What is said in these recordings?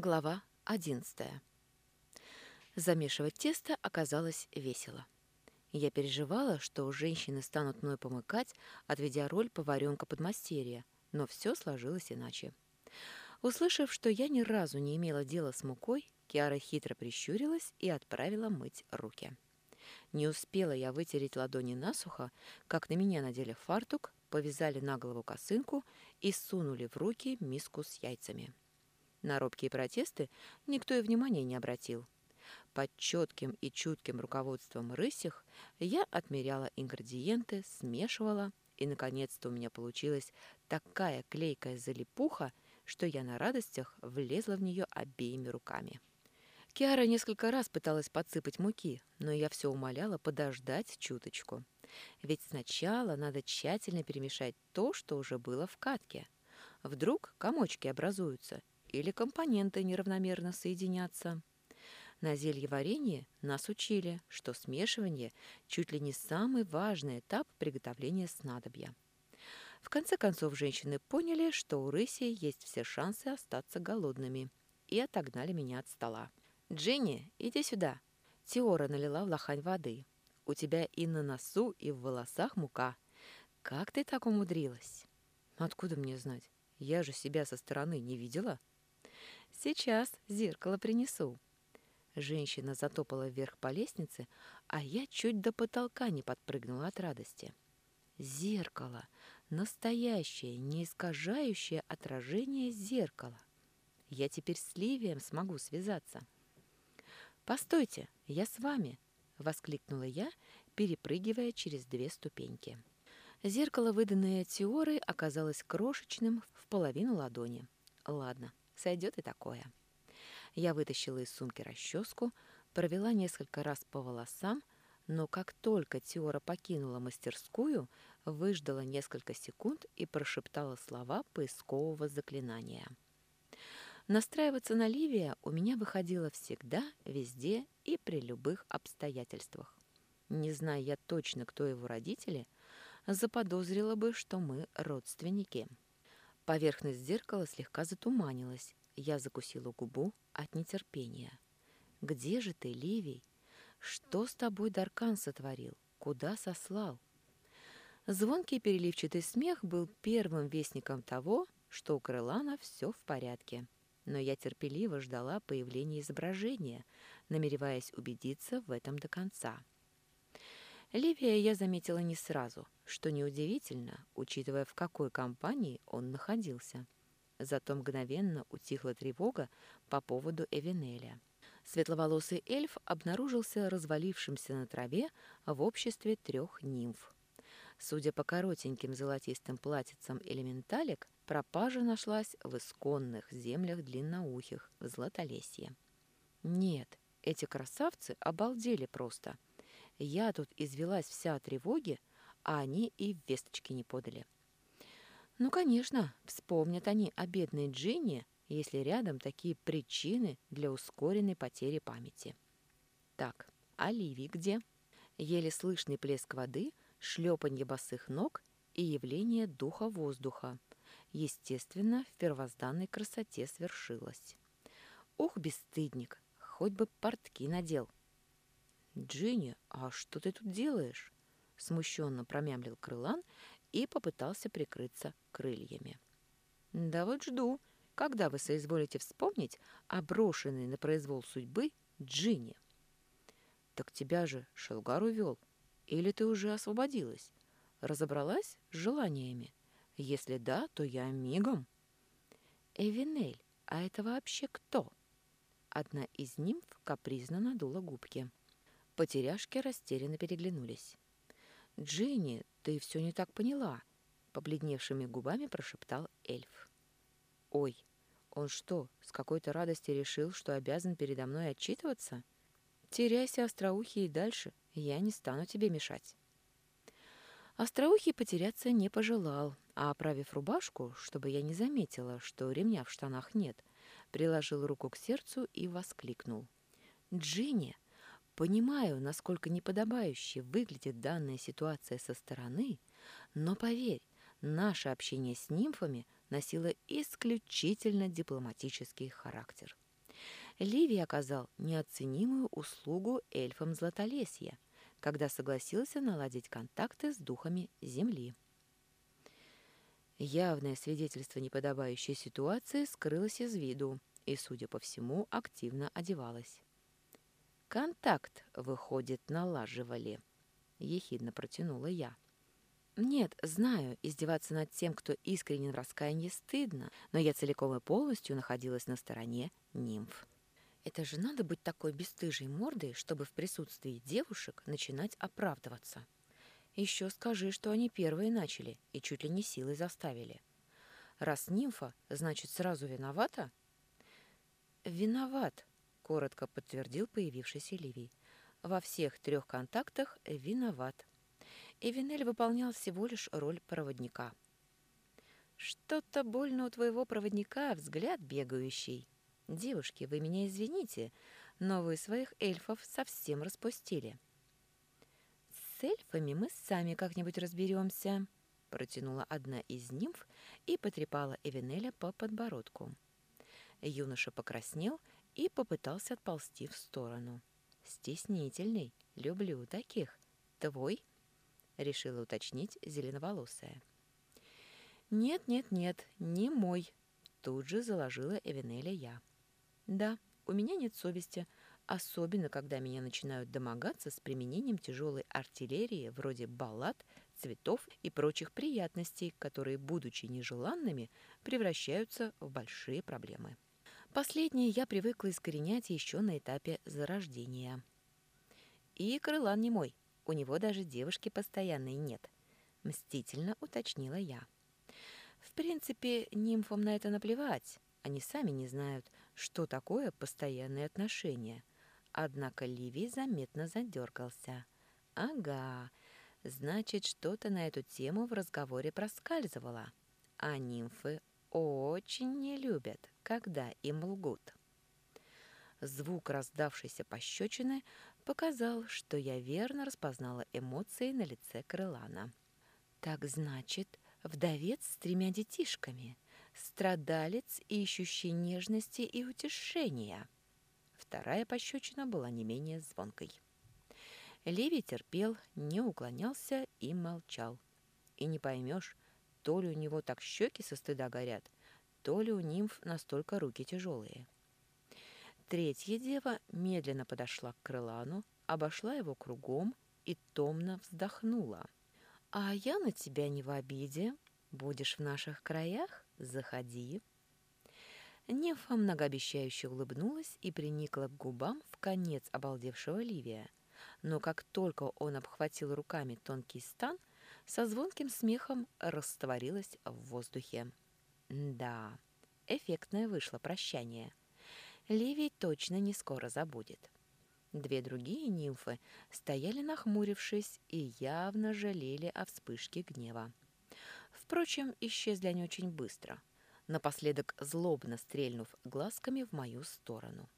Глава одиннадцатая. Замешивать тесто оказалось весело. Я переживала, что женщины станут мной помыкать, отведя роль поваренка-подмастерья, но все сложилось иначе. Услышав, что я ни разу не имела дела с мукой, Киара хитро прищурилась и отправила мыть руки. Не успела я вытереть ладони насухо, как на меня надели фартук, повязали на голову косынку и сунули в руки миску с яйцами. На робкие протесты никто и внимания не обратил. Под четким и чутким руководством рысих я отмеряла ингредиенты, смешивала, и, наконец-то, у меня получилась такая клейкая залипуха, что я на радостях влезла в нее обеими руками. Киара несколько раз пыталась подсыпать муки, но я все умоляла подождать чуточку. Ведь сначала надо тщательно перемешать то, что уже было в катке. Вдруг комочки образуются или компоненты неравномерно соединятся. На зелье варенье нас учили, что смешивание чуть ли не самый важный этап приготовления снадобья. В конце концов, женщины поняли, что у рыси есть все шансы остаться голодными, и отогнали меня от стола. «Джинни, иди сюда!» Теора налила в лохань воды. «У тебя и на носу, и в волосах мука. Как ты так умудрилась?» «Откуда мне знать? Я же себя со стороны не видела». «Сейчас зеркало принесу». Женщина затопала вверх по лестнице, а я чуть до потолка не подпрыгнула от радости. Зеркало. Настоящее, не искажающее отражение зеркала. Я теперь с Ливием смогу связаться. «Постойте, я с вами!» — воскликнула я, перепрыгивая через две ступеньки. Зеркало, выданное Теорой, оказалось крошечным в половину ладони. Ладно, сойдет и такое. Я вытащила из сумки расческу, провела несколько раз по волосам, но как только Теора покинула мастерскую, выждала несколько секунд и прошептала слова поискового заклинания. Настраиваться на Ливия у меня выходило всегда, везде и при любых обстоятельствах. Не зная я точно, кто его родители, заподозрила бы, что мы родственники. Поверхность зеркала слегка затуманилась. Я закусила губу от нетерпения. «Где же ты, Ливий? Что с тобой Даркан сотворил? Куда сослал?» Звонкий переливчатый смех был первым вестником того, что у Крылана все в порядке но я терпеливо ждала появления изображения, намереваясь убедиться в этом до конца. Ливия я заметила не сразу, что неудивительно, учитывая, в какой компании он находился. Зато мгновенно утихла тревога по поводу Эвенеля. Светловолосый эльф обнаружился развалившимся на траве в обществе трех нимф. Судя по коротеньким золотистым платьицам элементалек, Пропажа нашлась в исконных землях длинноухих, в Златолесье. Нет, эти красавцы обалдели просто. Я тут извелась вся от тревоги, а они и весточки не подали. Ну, конечно, вспомнят они о бедной Джинни, если рядом такие причины для ускоренной потери памяти. Так, Оливии где? Еле слышный плеск воды, шлепанье босых ног и явление духа воздуха естественно, в первозданной красоте свершилось. Ух, бесстыдник, хоть бы портки надел. «Джинни, а что ты тут делаешь?» Смущенно промямлил крылан и попытался прикрыться крыльями. «Да вот жду, когда вы соизволите вспомнить о брошенной на произвол судьбы Джинни». «Так тебя же Шелгар увел. Или ты уже освободилась? Разобралась с желаниями?» Если да, то я мигом. Эвинель, а это вообще кто? Одна из нимф капризно надула губки. Потеряшки растерянно переглянулись. «Джинни, ты все не так поняла», — побледневшими губами прошептал эльф. «Ой, он что, с какой-то радости решил, что обязан передо мной отчитываться? Теряйся, остроухий, и дальше, я не стану тебе мешать». Остроухий потеряться не пожелал, а, оправив рубашку, чтобы я не заметила, что ремня в штанах нет, приложил руку к сердцу и воскликнул. «Джинни, понимаю, насколько неподобающе выглядит данная ситуация со стороны, но поверь, наше общение с нимфами носило исключительно дипломатический характер. Ливий оказал неоценимую услугу эльфам Златолесья, когда согласился наладить контакты с духами Земли. Явное свидетельство неподобающей ситуации скрылось из виду и, судя по всему, активно одевалось. «Контакт, выходит, налаживали», — ехидно протянула я. Нет, знаю, издеваться над тем, кто искренен в раскаянии, стыдно, но я целиком и полностью находилась на стороне нимф. Это же надо быть такой бесстыжей мордой, чтобы в присутствии девушек начинать оправдываться. Еще скажи, что они первые начали и чуть ли не силой заставили. Раз нимфа, значит, сразу виновата? Виноват, коротко подтвердил появившийся Ливий. Во всех трех контактах виноват. И Винель выполнял всего лишь роль проводника. Что-то больно у твоего проводника взгляд бегающий. Девушки, вы меня извините, но вы своих эльфов совсем распустили. «С эльфами мы сами как-нибудь разберемся», — протянула одна из нимф и потрепала Эвенеля по подбородку. Юноша покраснел и попытался отползти в сторону. «Стеснительный, люблю таких. Твой?» — решила уточнить зеленоволосая. «Нет, нет, нет, не мой», — тут же заложила Эвенеля я. «Да, у меня нет совести, особенно когда меня начинают домогаться с применением тяжелой артиллерии вроде баллад, цветов и прочих приятностей, которые, будучи нежеланными, превращаются в большие проблемы. Последнее я привыкла искоренять еще на этапе зарождения. И крылан не мой, у него даже девушки постоянной нет, мстительно уточнила я. В принципе, нимфам на это наплевать, они сами не знают, что такое постоянные отношения – Однако Ливий заметно задергался. «Ага, значит, что-то на эту тему в разговоре проскальзывало. А нимфы очень не любят, когда им лгут». Звук раздавшейся пощечины показал, что я верно распознала эмоции на лице Крылана. «Так значит, вдовец с тремя детишками, страдалец, ищущий нежности и утешения». Вторая пощечина была не менее звонкой. Леви терпел, не уклонялся и молчал. И не поймешь, то ли у него так щеки со стыда горят, то ли у нимф настолько руки тяжелые. Третья дева медленно подошла к крылану, обошла его кругом и томно вздохнула. «А я на тебя не в обиде. Будешь в наших краях? Заходи». Нефа многообещающе улыбнулась и приникла к губам в конец обалдевшего Ливия. Но как только он обхватил руками тонкий стан, со звонким смехом растворилась в воздухе. Да, эффектное вышло прощание. Ливий точно не скоро забудет. Две другие нимфы стояли нахмурившись и явно жалели о вспышке гнева. Впрочем, исчезли они очень быстро — напоследок злобно стрельнув глазками в мою сторону.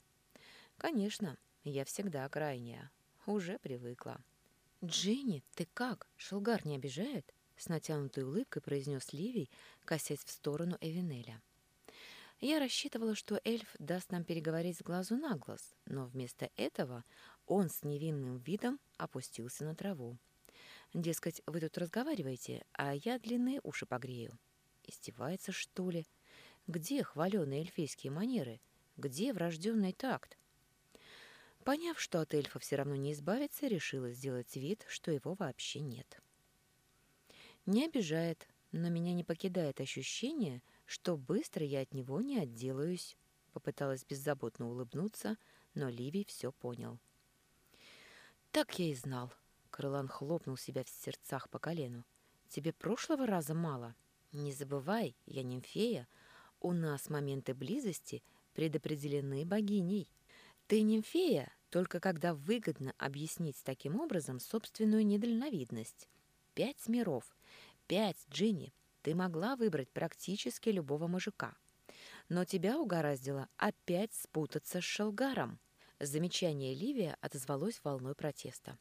Конечно, я всегда крайняя, уже привыкла. «Дженни, ты как? Шелгар не обижает?» С натянутой улыбкой произнес Ливий, косясь в сторону Эвенеля. Я рассчитывала, что эльф даст нам переговорить с глазу на глаз, но вместо этого он с невинным видом опустился на траву. Дескать, вы тут разговариваете, а я длинные уши погрею. Издевается, что ли? Где хваленые эльфийские манеры? Где врожденный такт? Поняв, что от эльфа все равно не избавиться, решила сделать вид, что его вообще нет. Не обижает, но меня не покидает ощущение, что быстро я от него не отделаюсь. Попыталась беззаботно улыбнуться, но Ливий все понял. «Так я и знал», — Крылан хлопнул себя в сердцах по колену. «Тебе прошлого раза мало? Не забывай, я нимфея, у нас моменты близости предопределены богиней. Ты нимфея, только когда выгодно объяснить таким образом собственную недальновидность. Пять миров, пять Джинни. Ты могла выбрать практически любого мужика. Но тебя угораздило опять спутаться с Шелгаром. Замечание Ливия отозвалось волной протеста.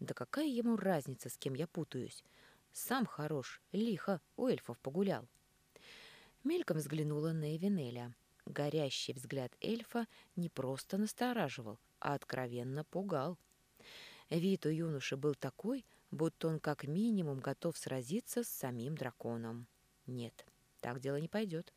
Да какая ему разница, с кем я путаюсь? Сам хорош, лихо у эльфов погулял. Мельком взглянула на Эвенеля. Горящий взгляд эльфа не просто настораживал, а откровенно пугал. Вид у юноши был такой, будто он как минимум готов сразиться с самим драконом. Нет, так дело не пойдет.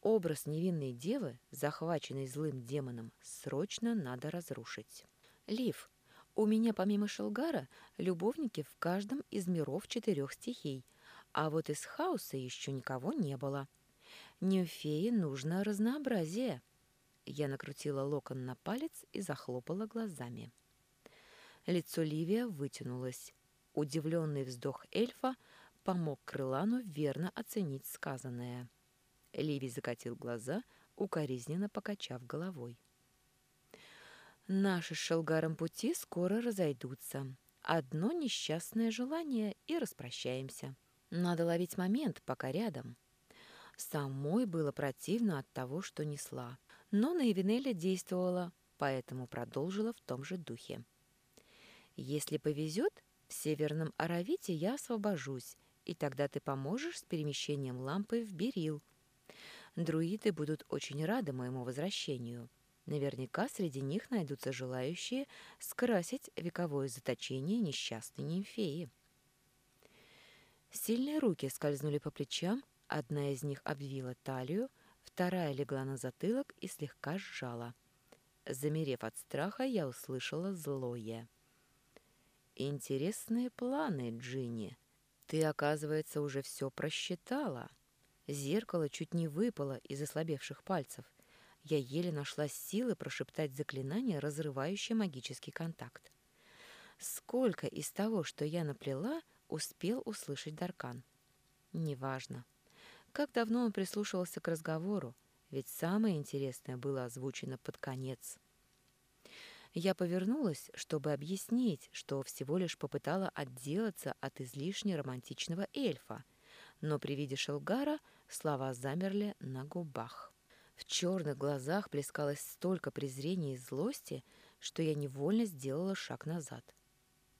Образ невинной девы, захваченной злым демоном, срочно надо разрушить. Лив, у меня помимо Шелгара любовники в каждом из миров четырех стихий, а вот из хаоса еще никого не было. Нимфее нужно разнообразие. Я накрутила локон на палец и захлопала глазами. Лицо Ливия вытянулось. Удивленный вздох эльфа помог Крылану верно оценить сказанное. Ливий закатил глаза, укоризненно покачав головой. «Наши с Шелгаром пути скоро разойдутся. Одно несчастное желание и распрощаемся. Надо ловить момент, пока рядом». Самой было противно от того, что несла, но на Эвенеля действовала, поэтому продолжила в том же духе. «Если повезет, в Северном Аравите я освобожусь, и тогда ты поможешь с перемещением лампы в Берил. Друиды будут очень рады моему возвращению. Наверняка среди них найдутся желающие скрасить вековое заточение несчастной нимфеи». Сильные руки скользнули по плечам, Одна из них обвила талию, вторая легла на затылок и слегка сжала. Замерев от страха, я услышала злое. «Интересные планы, Джинни. Ты, оказывается, уже все просчитала». Зеркало чуть не выпало из ослабевших пальцев. Я еле нашла силы прошептать заклинание, разрывающее магический контакт. Сколько из того, что я наплела, успел услышать Даркан? Неважно. Как давно он прислушивался к разговору, ведь самое интересное было озвучено под конец. Я повернулась, чтобы объяснить, что всего лишь попытала отделаться от излишне романтичного эльфа, но при виде Шелгара слова замерли на губах. В черных глазах плескалось столько презрения и злости, что я невольно сделала шаг назад.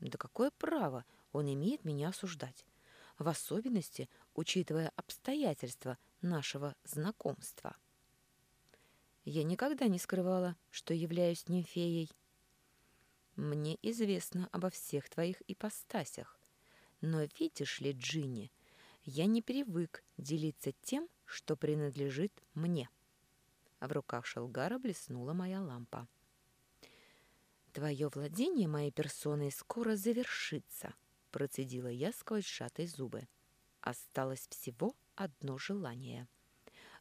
Да какое право он имеет меня осуждать? В особенности учитывая обстоятельства нашего знакомства. Я никогда не скрывала, что являюсь нимфеей. Мне известно обо всех твоих ипостасях, но видишь ли, Джинни, я не привык делиться тем, что принадлежит мне. В руках Шелгара блеснула моя лампа. «Твое владение моей персоной скоро завершится», — процедила я сквозь сжатые зубы. Осталось всего одно желание.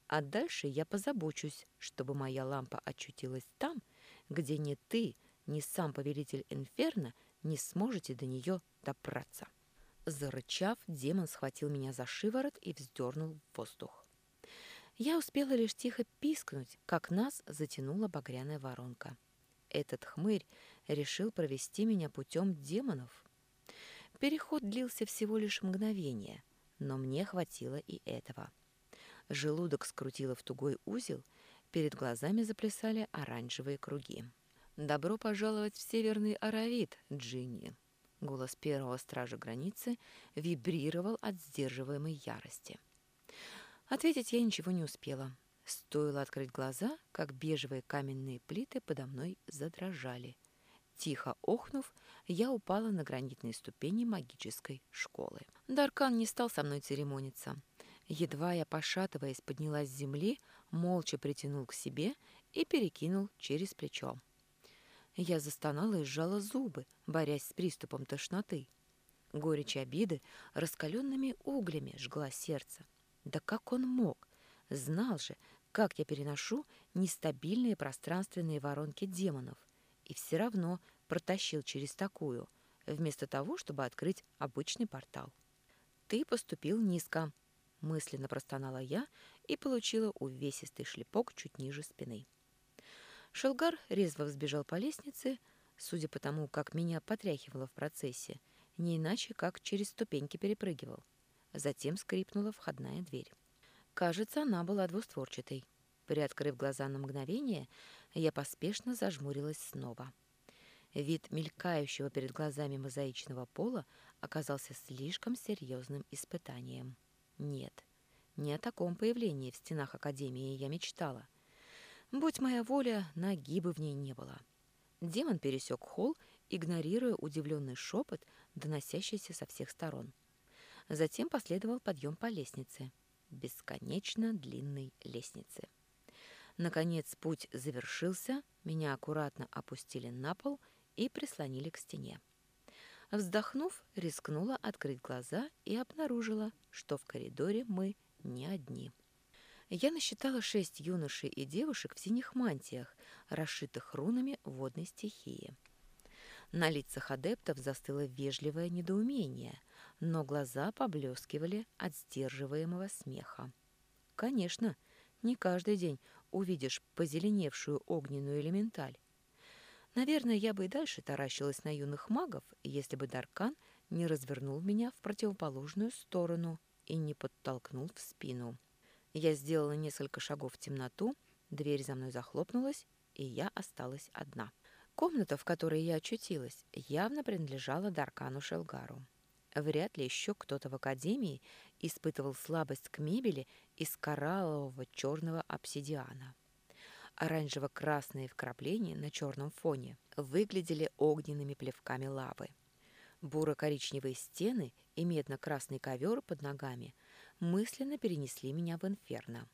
А дальше я позабочусь, чтобы моя лампа очутилась там, где ни ты, ни сам повелитель Инферно не сможете до нее добраться. Зарычав, демон схватил меня за шиворот и вздернул в воздух. Я успела лишь тихо пискнуть, как нас затянула багряная воронка. Этот хмырь решил провести меня путем демонов. Переход длился всего лишь мгновение, но мне хватило и этого. Желудок скрутило в тугой узел, перед глазами заплясали оранжевые круги. «Добро пожаловать в Северный Аравит, Джинни!» Голос первого стража границы вибрировал от сдерживаемой ярости. Ответить я ничего не успела. Стоило открыть глаза, как бежевые каменные плиты подо мной задрожали. Тихо охнув, я упала на гранитные ступени магической школы. Даркан не стал со мной церемониться. Едва я, пошатываясь, поднялась с земли, молча притянул к себе и перекинул через плечо. Я застонала и сжала зубы, борясь с приступом тошноты. Горечь обиды раскаленными углями жгла сердце. Да как он мог? Знал же, как я переношу нестабильные пространственные воронки демонов. И все равно протащил через такую, вместо того, чтобы открыть обычный портал. «Ты поступил низко», — мысленно простонала я и получила увесистый шлепок чуть ниже спины. Шелгар резво взбежал по лестнице, судя по тому, как меня потряхивало в процессе, не иначе, как через ступеньки перепрыгивал. Затем скрипнула входная дверь. Кажется, она была двустворчатой. Приоткрыв глаза на мгновение, я поспешно зажмурилась снова. — Вид мелькающего перед глазами мозаичного пола оказался слишком серьезным испытанием. Нет, не о таком появлении в стенах Академии я мечтала. Будь моя воля, ноги бы в ней не было. Демон пересек холл, игнорируя удивленный шепот, доносящийся со всех сторон. Затем последовал подъем по лестнице, бесконечно длинной лестнице. Наконец путь завершился, меня аккуратно опустили на пол и прислонили к стене. Вздохнув, рискнула открыть глаза и обнаружила, что в коридоре мы не одни. Я насчитала шесть юношей и девушек в синих мантиях, расшитых рунами водной стихии. На лицах адептов застыло вежливое недоумение, но глаза поблескивали от сдерживаемого смеха. Конечно, не каждый день увидишь позеленевшую огненную элементаль. Наверное, я бы и дальше таращилась на юных магов, если бы Даркан не развернул меня в противоположную сторону и не подтолкнул в спину. Я сделала несколько шагов в темноту, дверь за мной захлопнулась, и я осталась одна. Комната, в которой я очутилась, явно принадлежала Даркану Шелгару. Вряд ли еще кто-то в академии испытывал слабость к мебели из кораллового черного обсидиана. Оранжево-красные вкрапления на черном фоне выглядели огненными плевками лавы. Буро-коричневые стены и медно-красный ковер под ногами мысленно перенесли меня в инферно.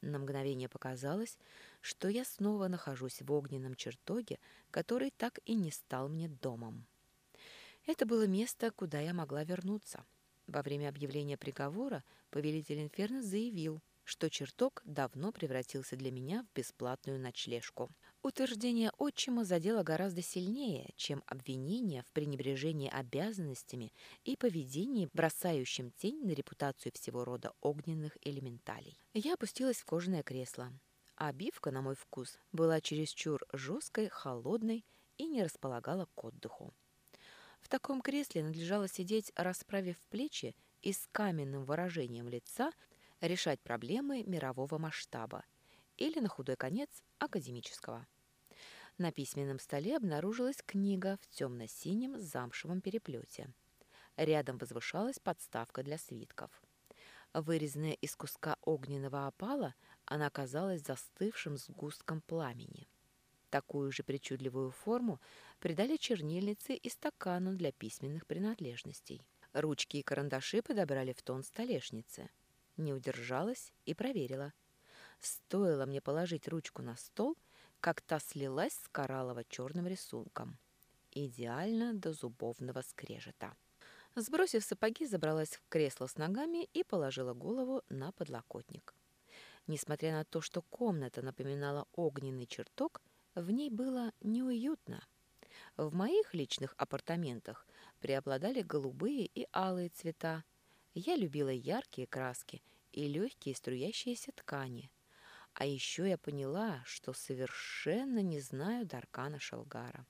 На мгновение показалось, что я снова нахожусь в огненном чертоге, который так и не стал мне домом. Это было место, куда я могла вернуться. Во время объявления приговора повелитель Инферно заявил, что чертог давно превратился для меня в бесплатную ночлежку. Утверждение отчима задело гораздо сильнее, чем обвинение в пренебрежении обязанностями и поведении, бросающем тень на репутацию всего рода огненных элементалей. Я опустилась в кожаное кресло. Обивка, на мой вкус, была чересчур жесткой, холодной и не располагала к отдыху. В таком кресле надлежало сидеть, расправив плечи и с каменным выражением лица решать проблемы мирового масштаба или, на худой конец, академического. На письменном столе обнаружилась книга в темно-синем замшевом переплете. Рядом возвышалась подставка для свитков. Вырезанная из куска огненного опала, она казалась застывшим сгустком пламени. Такую же причудливую форму придали чернильнице и стакану для письменных принадлежностей. Ручки и карандаши подобрали в тон столешницы. Не удержалась и проверила. Стоило мне положить ручку на стол, как та слилась с кораллово-черным рисунком. Идеально до зубовного скрежета. Сбросив сапоги, забралась в кресло с ногами и положила голову на подлокотник. Несмотря на то, что комната напоминала огненный чертог, в ней было неуютно. В моих личных апартаментах преобладали голубые и алые цвета. Я любила яркие краски и легкие струящиеся ткани. А еще я поняла, что совершенно не знаю Даркана Шалгара.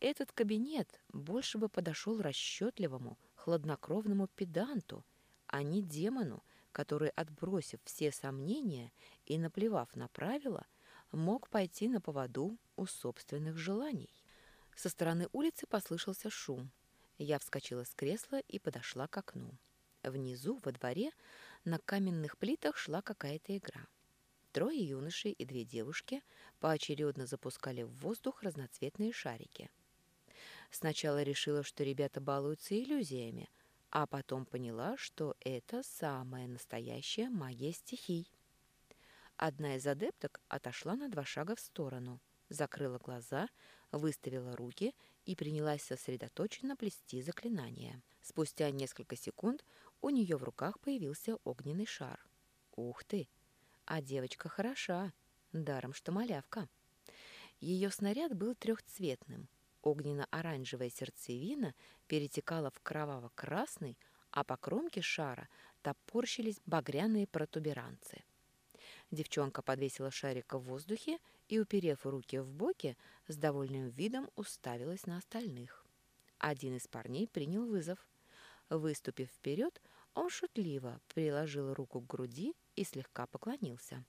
Этот кабинет больше бы подошел расчетливому, хладнокровному педанту, а не демону, который, отбросив все сомнения и наплевав на правила, мог пойти на поводу у собственных желаний. Со стороны улицы послышался шум. Я вскочила с кресла и подошла к окну. Внизу, во дворе, на каменных плитах шла какая-то игра. Трое юношей и две девушки поочередно запускали в воздух разноцветные шарики. Сначала решила, что ребята балуются иллюзиями, а потом поняла, что это самая настоящая магия стихий. Одна из адепток отошла на два шага в сторону, закрыла глаза, выставила руки и принялась сосредоточенно плести заклинание. Спустя несколько секунд у нее в руках появился огненный шар. Ух ты! А девочка хороша, даром что малявка. Ее снаряд был трехцветным. Огненно-оранжевая сердцевина перетекала в кроваво-красный, а по кромке шара топорщились багряные протуберанцы. Девчонка подвесила шарик в воздухе и, уперев руки в боки, с довольным видом уставилась на остальных. Один из парней принял вызов. Выступив вперед, он шутливо приложил руку к груди и слегка поклонился.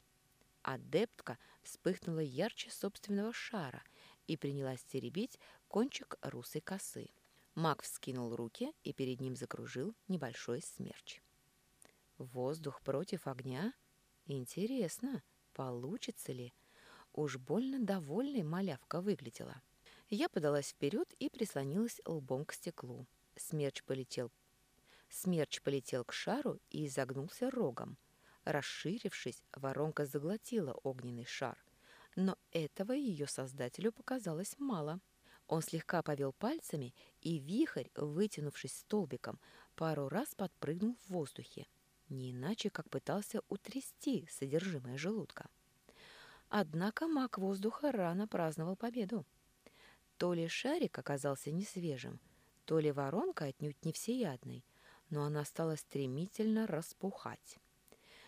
Адептка вспыхнула ярче собственного шара и принялась теребить кончик русой косы. Маг вскинул руки, и перед ним закружил небольшой смерч. Воздух против огня — Интересно, получится ли? Уж больно довольной малявка выглядела. Я подалась вперед и прислонилась лбом к стеклу. Смерч полетел. Смерч полетел к шару и изогнулся рогом. Расширившись, воронка заглотила огненный шар. Но этого ее создателю показалось мало. Он слегка повел пальцами, и вихрь, вытянувшись столбиком, пару раз подпрыгнул в воздухе. Не иначе, как пытался утрясти содержимое желудка. Однако маг воздуха рано праздновал победу. То ли шарик оказался несвежим, то ли воронка отнюдь не всеядной, но она стала стремительно распухать.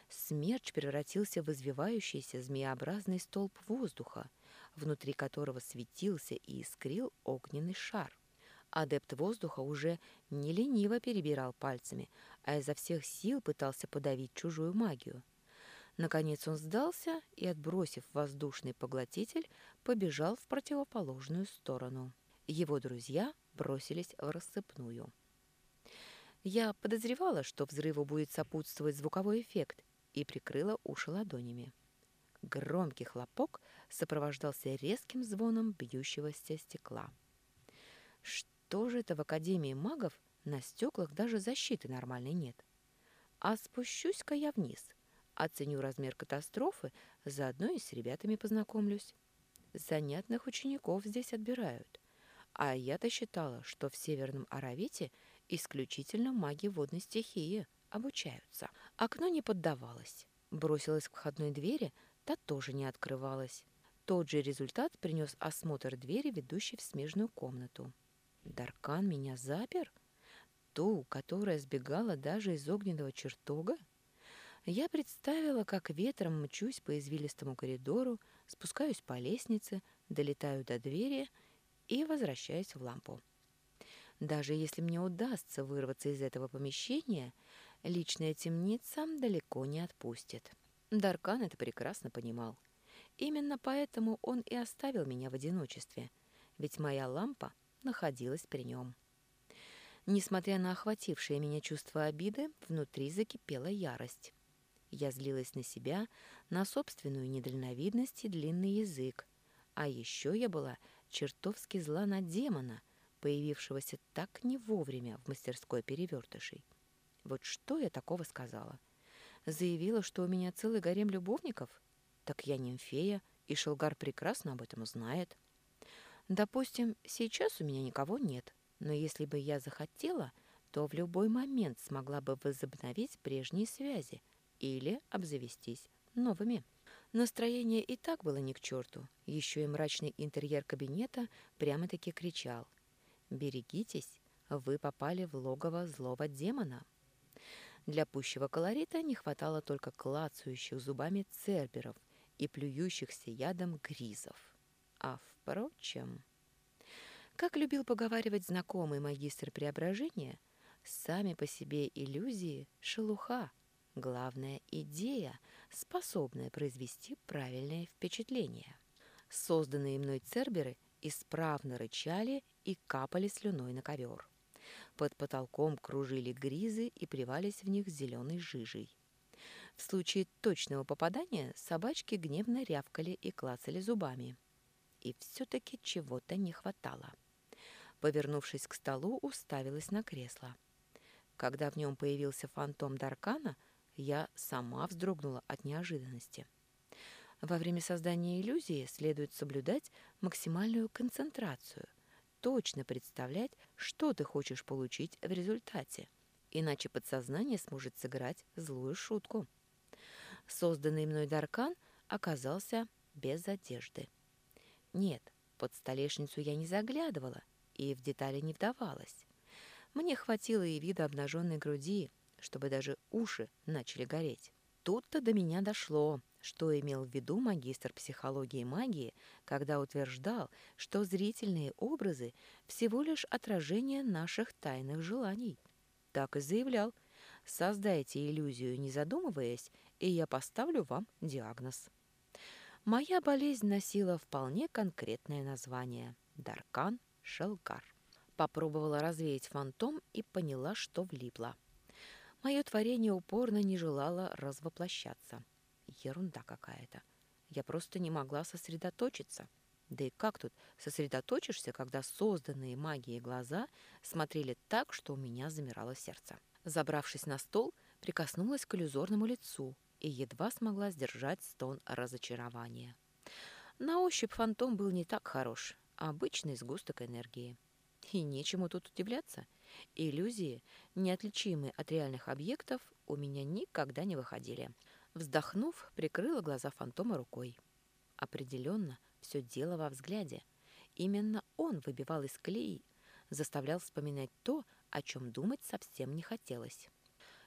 Смерч превратился в извивающийся змеобразный столб воздуха, внутри которого светился и искрил огненный шар. Адепт воздуха уже не лениво перебирал пальцами, а изо всех сил пытался подавить чужую магию. Наконец он сдался и, отбросив воздушный поглотитель, побежал в противоположную сторону. Его друзья бросились в рассыпную. Я подозревала, что взрыву будет сопутствовать звуковой эффект, и прикрыла уши ладонями. Громкий хлопок сопровождался резким звоном бьющегося стекла. Что же это в Академии магов на стеклах даже защиты нормальной нет? А спущусь-ка я вниз — Оценю размер катастрофы, заодно и с ребятами познакомлюсь. Занятных учеников здесь отбирают. А я-то считала, что в Северном Аравите исключительно маги водной стихии обучаются. Окно не поддавалось. Бросилась к входной двери, та тоже не открывалась. Тот же результат принес осмотр двери, ведущей в смежную комнату. Даркан меня запер? Ту, которая сбегала даже из огненного чертога? Я представила, как ветром мчусь по извилистому коридору, спускаюсь по лестнице, долетаю до двери и возвращаюсь в лампу. Даже если мне удастся вырваться из этого помещения, личная темница далеко не отпустит. Даркан это прекрасно понимал. Именно поэтому он и оставил меня в одиночестве, ведь моя лампа находилась при нем. Несмотря на охватившее меня чувство обиды, внутри закипела ярость. Я злилась на себя, на собственную недальновидность и длинный язык. А еще я была чертовски зла на демона, появившегося так не вовремя в мастерской перевертышей. Вот что я такого сказала? Заявила, что у меня целый гарем любовников? Так я нимфея, и Шелгар прекрасно об этом знает. Допустим, сейчас у меня никого нет, но если бы я захотела, то в любой момент смогла бы возобновить прежние связи, или обзавестись новыми. Настроение и так было ни к черту. Еще и мрачный интерьер кабинета прямо-таки кричал. «Берегитесь, вы попали в логово злого демона». Для пущего колорита не хватало только клацающих зубами церберов и плюющихся ядом гризов. А впрочем... Как любил поговаривать знакомый магистр преображения, сами по себе иллюзии — шелуха, Главная идея, способная произвести правильное впечатление. Созданные мной церберы исправно рычали и капали слюной на ковер. Под потолком кружили гризы и привались в них зеленой жижей. В случае точного попадания собачки гневно рявкали и клацали зубами. И все-таки чего-то не хватало. Повернувшись к столу, уставилась на кресло. Когда в нем появился фантом Даркана – я сама вздрогнула от неожиданности. Во время создания иллюзии следует соблюдать максимальную концентрацию, точно представлять, что ты хочешь получить в результате, иначе подсознание сможет сыграть злую шутку. Созданный мной Даркан оказался без одежды. Нет, под столешницу я не заглядывала и в детали не вдавалась. Мне хватило и вида обнаженной груди, чтобы даже уши начали гореть. Тут-то до меня дошло, что имел в виду магистр психологии и магии, когда утверждал, что зрительные образы всего лишь отражение наших тайных желаний. Так и заявлял. Создайте иллюзию, не задумываясь, и я поставлю вам диагноз. Моя болезнь носила вполне конкретное название – Даркан Шелгар. Попробовала развеять фантом и поняла, что влипла – Мое творение упорно не желало развоплощаться. Ерунда какая-то. Я просто не могла сосредоточиться. Да и как тут сосредоточишься, когда созданные магией глаза смотрели так, что у меня замирало сердце? Забравшись на стол, прикоснулась к иллюзорному лицу и едва смогла сдержать стон разочарования. На ощупь фантом был не так хорош, а обычный сгусток энергии. И нечему тут удивляться. Иллюзии, неотличимые от реальных объектов, у меня никогда не выходили. Вздохнув, прикрыла глаза фантома рукой. Определенно, все дело во взгляде. Именно он выбивал из колеи, заставлял вспоминать то, о чем думать совсем не хотелось.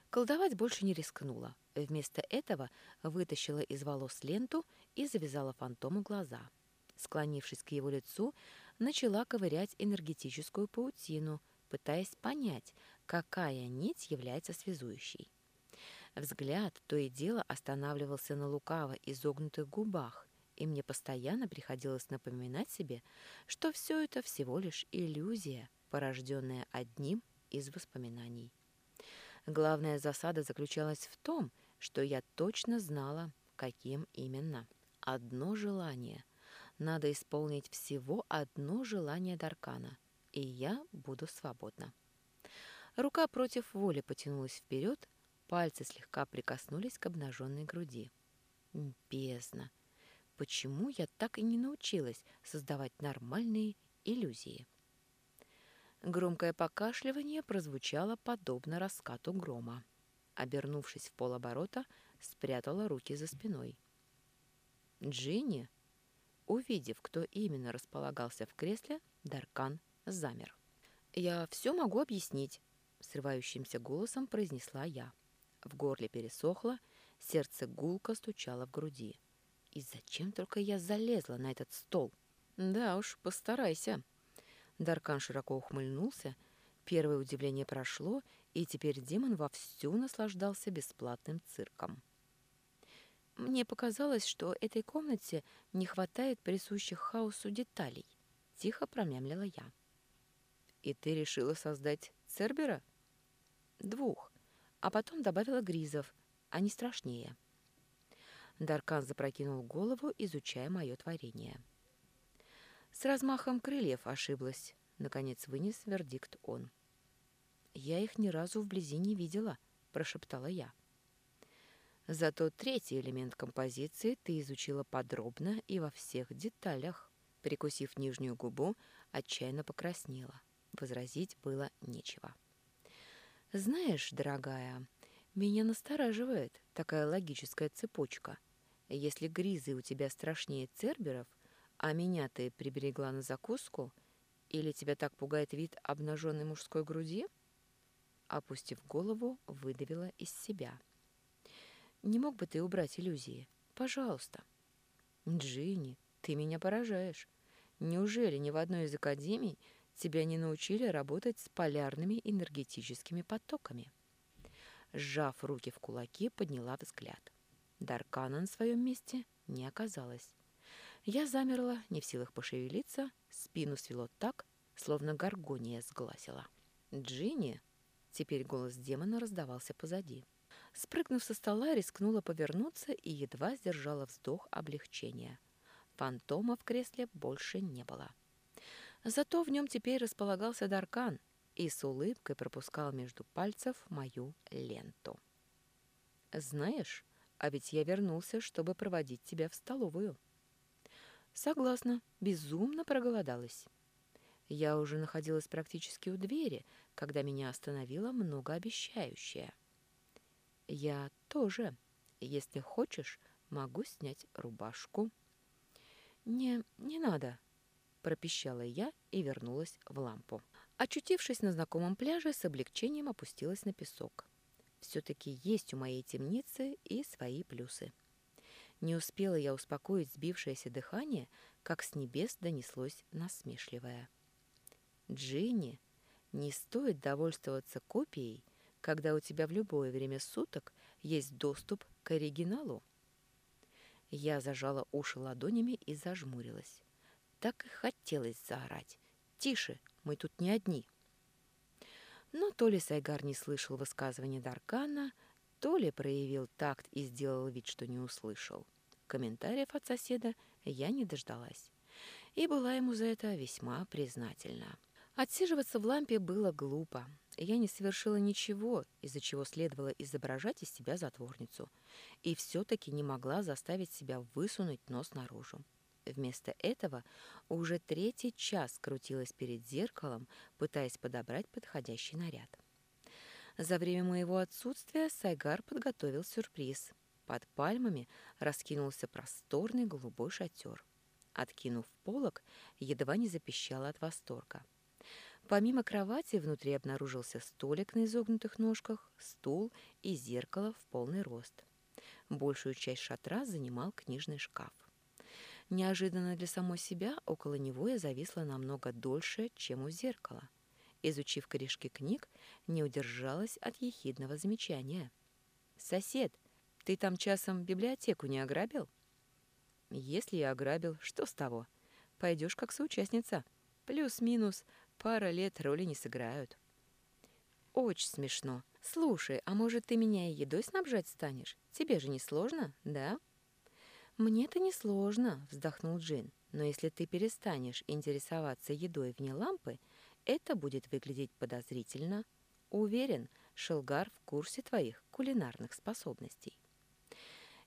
Колдовать больше не рискнула. Вместо этого вытащила из волос ленту и завязала фантому глаза. Склонившись к его лицу, начала ковырять энергетическую паутину, пытаясь понять, какая нить является связующей. Взгляд то и дело останавливался на лукаво изогнутых губах, и мне постоянно приходилось напоминать себе, что все это всего лишь иллюзия, порожденная одним из воспоминаний. Главная засада заключалась в том, что я точно знала, каким именно. Одно желание. Надо исполнить всего одно желание Даркана, и я буду свободна. Рука против воли потянулась вперед, пальцы слегка прикоснулись к обнаженной груди. Бездна! Почему я так и не научилась создавать нормальные иллюзии? Громкое покашливание прозвучало подобно раскату грома. Обернувшись в полоборота, спрятала руки за спиной. Джинни, увидев, кто именно располагался в кресле, Даркан замер. «Я все могу объяснить», — срывающимся голосом произнесла я. В горле пересохло, сердце гулко стучало в груди. И зачем только я залезла на этот стол? Да уж, постарайся. Даркан широко ухмыльнулся. Первое удивление прошло, и теперь демон вовсю наслаждался бесплатным цирком. Мне показалось, что этой комнате не хватает присущих хаосу деталей. Тихо промямлила я. И ты решила создать Цербера? Двух. А потом добавила гризов. Они страшнее. Даркан запрокинул голову, изучая мое творение. С размахом крыльев ошиблась. Наконец вынес вердикт он. «Я их ни разу вблизи не видела», — прошептала я. «Зато третий элемент композиции ты изучила подробно и во всех деталях». Прикусив нижнюю губу, отчаянно покраснела. Возразить было нечего. «Знаешь, дорогая, меня настораживает такая логическая цепочка. Если гризы у тебя страшнее церберов, а меня ты приберегла на закуску, или тебя так пугает вид обнаженной мужской груди?» Опустив голову, выдавила из себя. «Не мог бы ты убрать иллюзии? Пожалуйста». «Джинни, ты меня поражаешь. Неужели ни в одной из академий тебя не научили работать с полярными энергетическими потоками?» Сжав руки в кулаки, подняла взгляд. Даркана на своем месте не оказалось. Я замерла, не в силах пошевелиться, спину свело так, словно горгония сгласила. «Джинни!» Теперь голос демона раздавался позади. Спрыгнув со стола, рискнула повернуться и едва сдержала вздох облегчения. Фантома в кресле больше не было. Зато в нем теперь располагался Даркан — и с улыбкой пропускал между пальцев мою ленту. «Знаешь, а ведь я вернулся, чтобы проводить тебя в столовую». «Согласна, безумно проголодалась». Я уже находилась практически у двери, когда меня остановила многообещающая. «Я тоже. Если хочешь, могу снять рубашку». «Не, не надо», — пропищала я и вернулась в лампу. Очутившись на знакомом пляже, с облегчением опустилась на песок. Все-таки есть у моей темницы и свои плюсы. Не успела я успокоить сбившееся дыхание, как с небес донеслось насмешливое. «Джинни, не стоит довольствоваться копией, когда у тебя в любое время суток есть доступ к оригиналу». Я зажала уши ладонями и зажмурилась. Так и хотелось заорать. «Тише! Мы тут не одни». Но то ли Сайгар не слышал высказывания Даркана, то ли проявил такт и сделал вид, что не услышал. Комментариев от соседа я не дождалась и была ему за это весьма признательна. Отсиживаться в лампе было глупо. Я не совершила ничего, из-за чего следовало изображать из себя затворницу, и все-таки не могла заставить себя высунуть нос наружу. Вместо этого уже третий час крутилась перед зеркалом, пытаясь подобрать подходящий наряд. За время моего отсутствия Сайгар подготовил сюрприз. Под пальмами раскинулся просторный голубой шатер. Откинув полог, едва не запищала от восторга. Помимо кровати внутри обнаружился столик на изогнутых ножках, стул и зеркало в полный рост. Большую часть шатра занимал книжный шкаф. Неожиданно для самой себя около него я зависла намного дольше, чем у зеркала. Изучив корешки книг, не удержалась от ехидного замечания. «Сосед, ты там часом библиотеку не ограбил?» «Если я ограбил, что с того? Пойдешь как соучастница. Плюс-минус пара лет роли не сыграют». «Очень смешно. Слушай, а может, ты меня и едой снабжать станешь? Тебе же не сложно, да?» «Мне-то не сложно», — вздохнул Джин. «Но если ты перестанешь интересоваться едой вне лампы, это будет выглядеть подозрительно. Уверен, Шелгар в курсе твоих кулинарных способностей».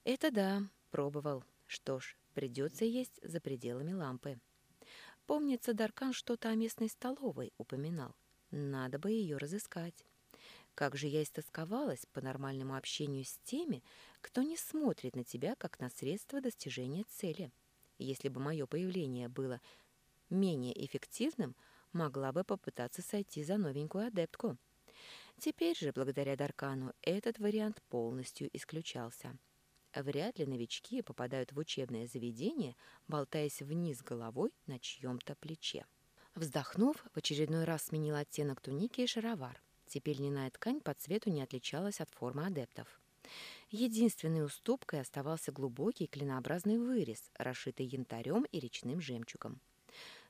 «Это да, пробовал. Что ж, придется есть за пределами лампы». Помнится, Даркан что-то о местной столовой упоминал. Надо бы ее разыскать. Как же я истосковалась по нормальному общению с теми, кто не смотрит на тебя как на средство достижения цели. Если бы мое появление было менее эффективным, могла бы попытаться сойти за новенькую адептку. Теперь же, благодаря Даркану, этот вариант полностью исключался. Вряд ли новички попадают в учебное заведение, болтаясь вниз головой на чьем-то плече. Вздохнув, в очередной раз сменила оттенок туники и шаровар. Теперь льняная ткань по цвету не отличалась от формы адептов. Единственной уступкой оставался глубокий клинообразный вырез, расшитый янтарем и речным жемчугом.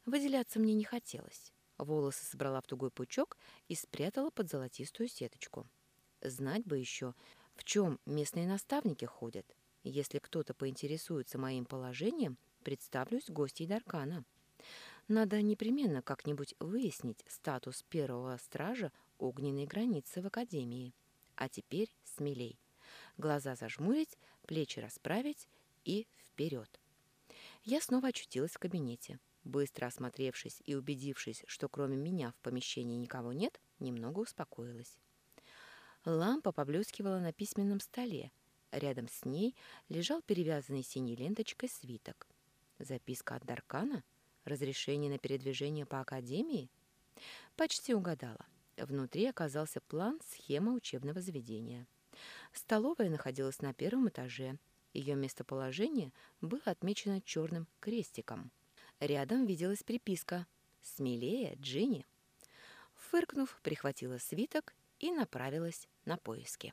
Выделяться мне не хотелось. Волосы собрала в тугой пучок и спрятала под золотистую сеточку. Знать бы еще, в чем местные наставники ходят. Если кто-то поинтересуется моим положением, представлюсь гостей Даркана. Надо непременно как-нибудь выяснить статус первого стража огненной границы в Академии. А теперь смелей. Глаза зажмурить, плечи расправить и вперед. Я снова очутилась в кабинете. Быстро осмотревшись и убедившись, что кроме меня в помещении никого нет, немного успокоилась. Лампа поблескивала на письменном столе. Рядом с ней лежал перевязанный синей ленточкой свиток. Записка от Даркана? Разрешение на передвижение по Академии? Почти угадала. Внутри оказался план схема учебного заведения. Столовая находилась на первом этаже. Ее местоположение было отмечено черным крестиком. Рядом виделась приписка «Смелее, Джинни». Фыркнув, прихватила свиток и направилась на поиски.